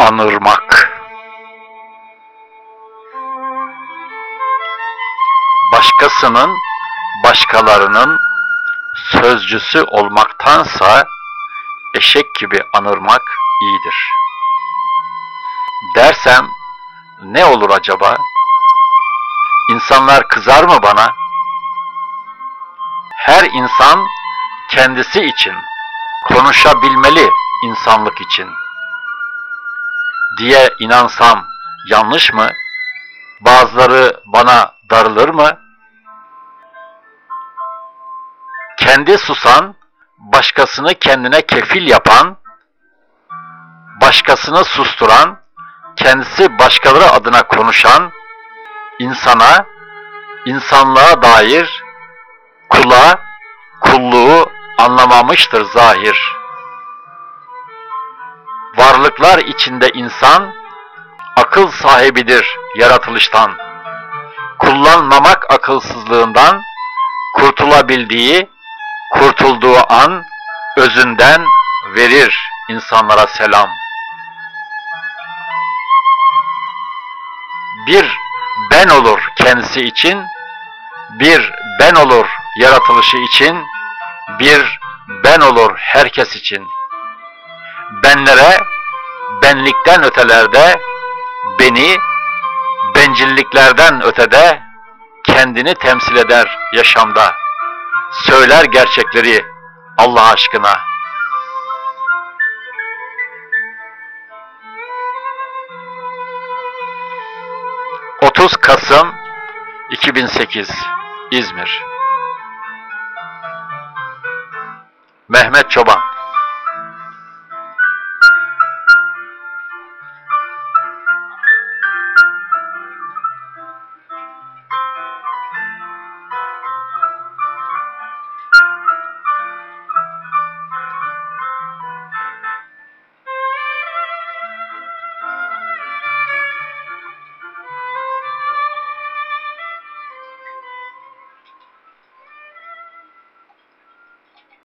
Anırmak Başkasının, başkalarının sözcüsü olmaktansa eşek gibi anırmak iyidir. Dersem ne olur acaba? İnsanlar kızar mı bana? Her insan kendisi için konuşabilmeli insanlık için diye inansam yanlış mı? Bazıları bana darılır mı? Kendi susan, başkasını kendine kefil yapan, başkasını susturan, kendisi başkaları adına konuşan insana, insanlığa dair kula, kulluğu anlamamıştır zahir. Varlıklar içinde insan, akıl sahibidir yaratılıştan. Kullanmamak akılsızlığından, kurtulabildiği, kurtulduğu an, özünden verir insanlara selam. Bir ben olur kendisi için, bir ben olur yaratılışı için, bir ben olur herkes için. Benlere, benlikten ötelerde, beni, bencilliklerden ötede, kendini temsil eder yaşamda. Söyler gerçekleri Allah aşkına. ...30 Kasım 2008 İzmir Mehmet Çoban